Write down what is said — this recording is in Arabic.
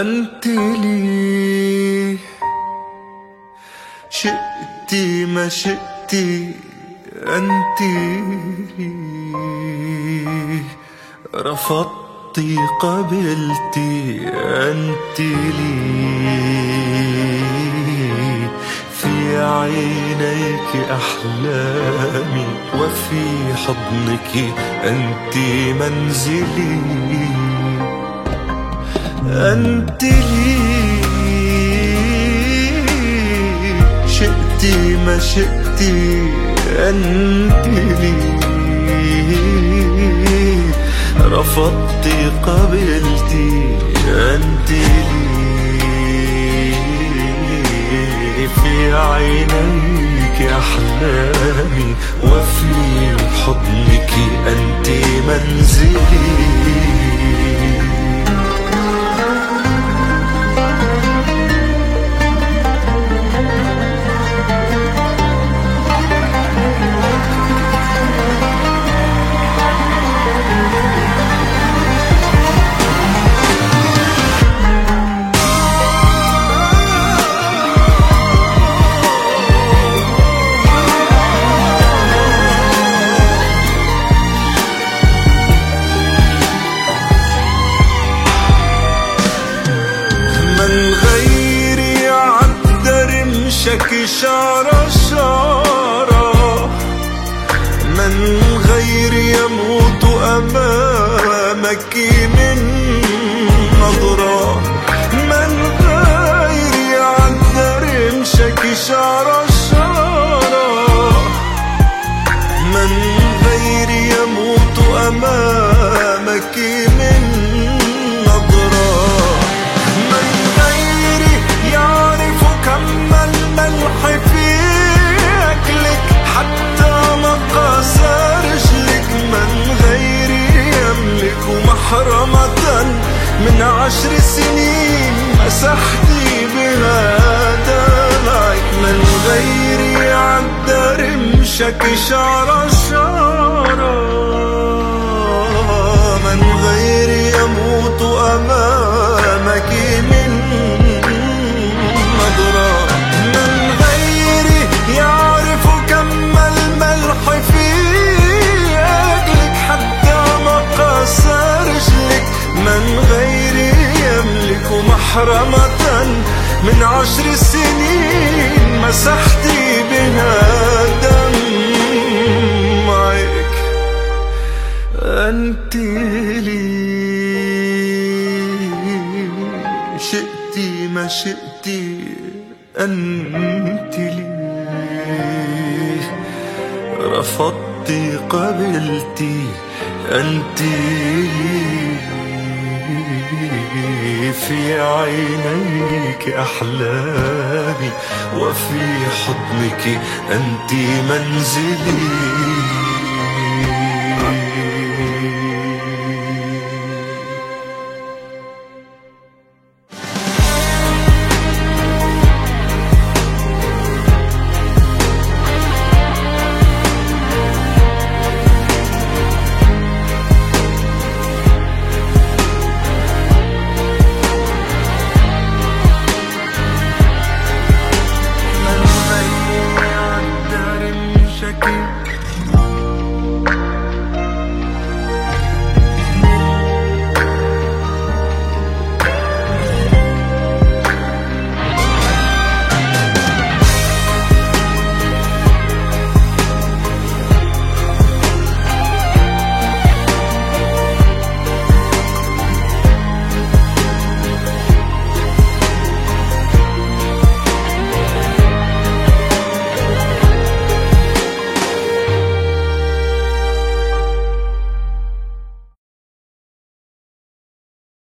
أنت لي شئتي ما شئتي أنت لي رفضتي قبلتي أنت لي في عينيك أحلامي وفي حضنك أنت منزلي. أنت لي شئت ما شئت أنت لي رفضت قبلت أنت لي في عينيك أحلامي وفي حضنك أنت منزلي. شارة من غيري يموت أمامك من نظرة. من غيري عدى رمشك شارة شارة. من غيري يموت أمامك من محرمة من عشر سنين مسحتي بها دمعك من غيري عدى رمشك شعر محرمة من عشر سنين مسحتي بها دمعك. أنت لي شئت ما شئت أنت لي. رفضت قبلت أنت لي. في عينيك أحلامي وفي حضنك أنت منزلي. aquí.